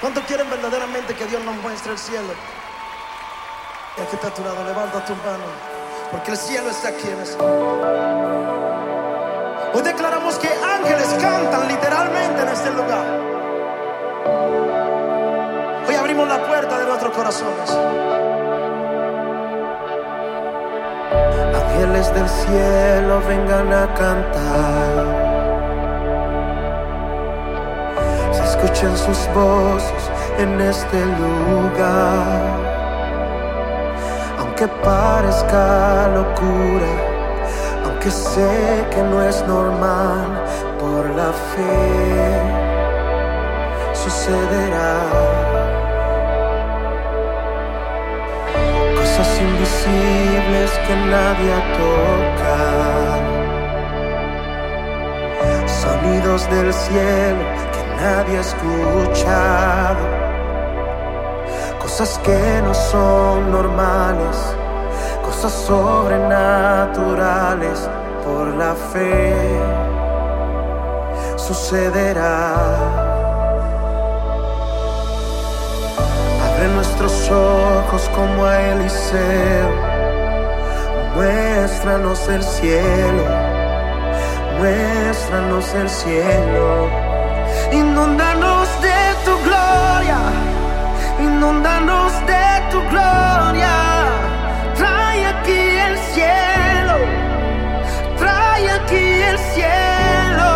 ¿Cuántos quieren verdaderamente que Dios nos muestre el cielo? Y aquí está a tu lado, levanta tu mano, porque el cielo está aquí en este Hoy declaramos que ángeles cantan literalmente en este lugar. Hoy abrimos la puerta de nuestros corazones. Ángeles del cielo vengan a cantar. Se escuchan sus voces en este lugar. Aunque parezca locura, aunque sé que no es normal, por la fe sucederá. Cosas invisibles que nadie ha tocado. Sonidos del cielo nadie ha escuchado. Cosas que no son normales. Cosas sobrenaturales por la fe. Sucederá. Abre nuestros ojos como a Eliseo. Muéstranos el cielo. Muéstranos el cielo. Inúndanos de tu gloria. Inúndanos de tu gloria. Trae aquí el cielo. Trae aquí el cielo.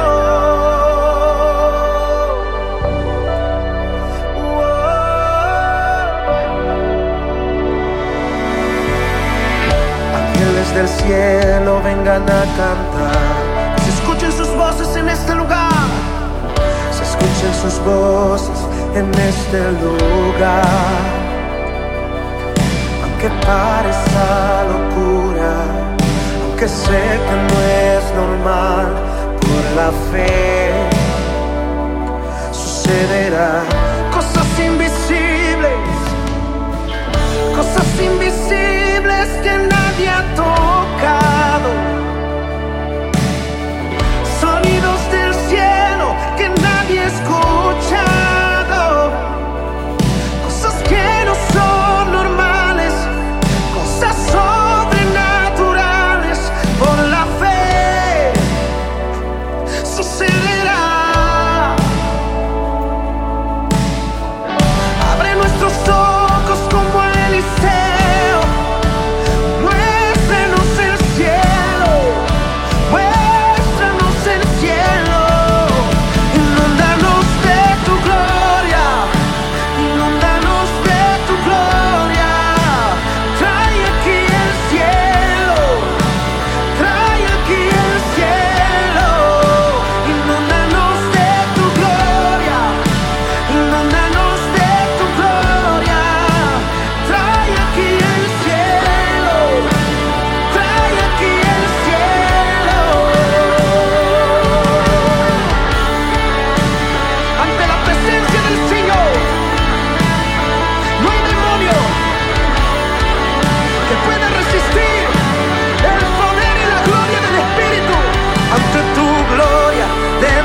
Ángeles del cielo vengan a cantar. Sus voces en este lugar. Aunque parezca locura, aunque sé que no es normal, por la fe sucederá.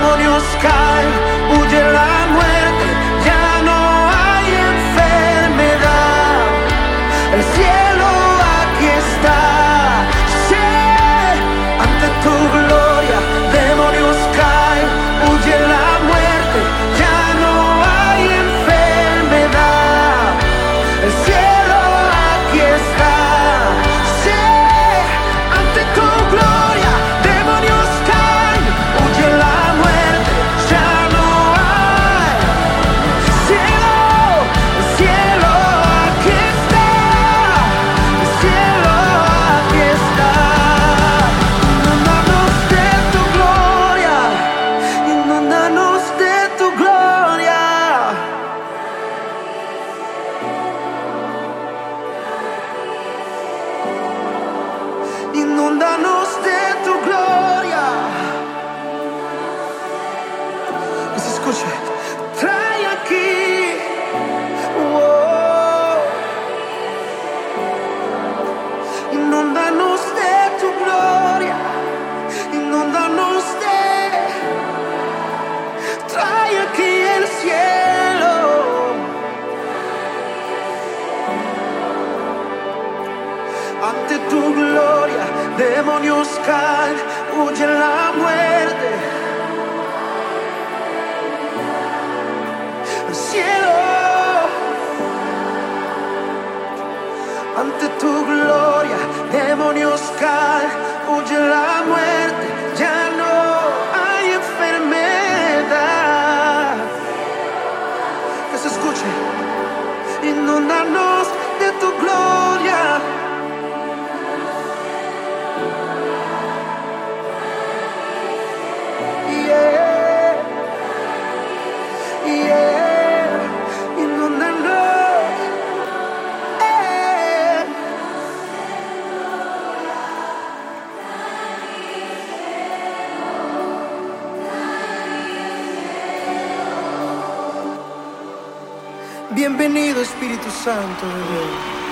on your sky demonios caen, huye la muerte. El cielo ante tu gloria, demonios caen, huye la muerte, Bienvenido Espíritu Santo de Dios.